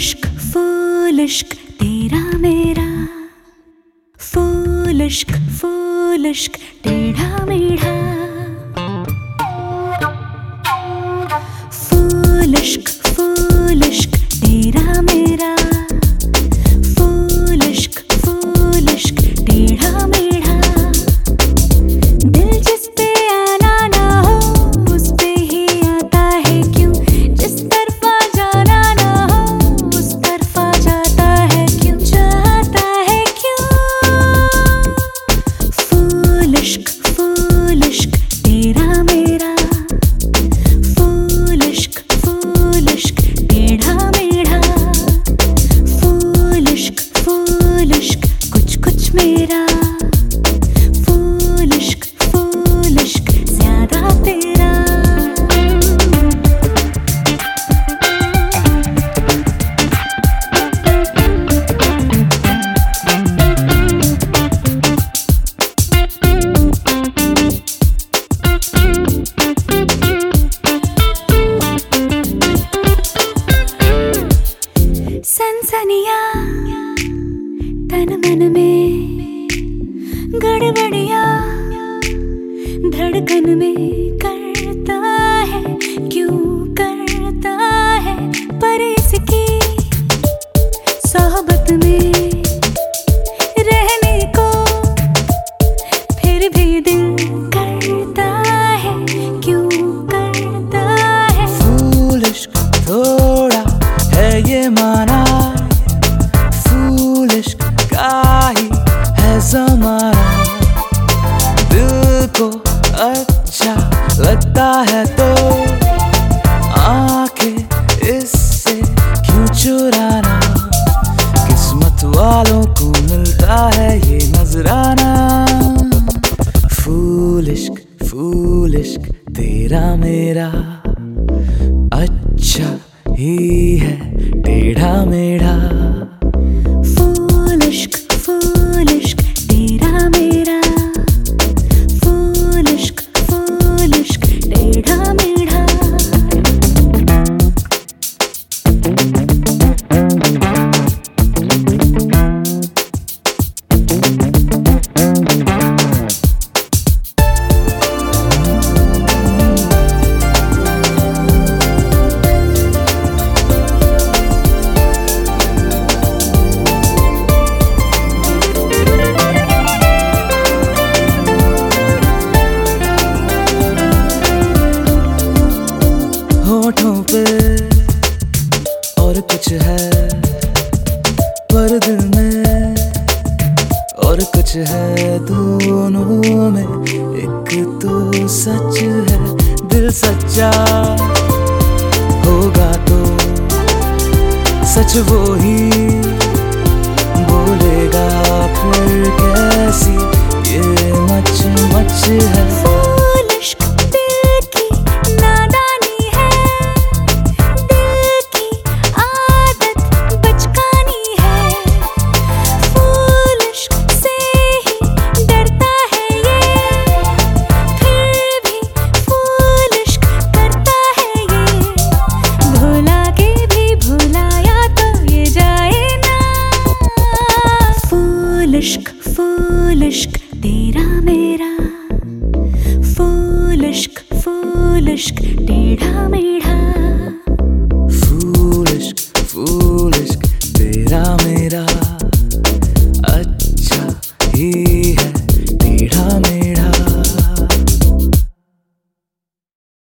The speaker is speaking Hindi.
लुष्क फूलश्क तेरा मेरा। फूलश्क फूलश्क टेढ़ा मेढ़ा। मन में गड़बड़िया धड़कन में करता है क्यों करता है? पर इसकी सोहबत में नजराना फूलिश्क फूलिश्क तेरा मेरा। अच्छा ही है टेढ़ा मेढ़ा। आँखों पे और कुछ है पर दिल में और कुछ है दोनों में, एक तो सच है, दिल सच्चा होगा तो सच वो इश्क टेढ़ा में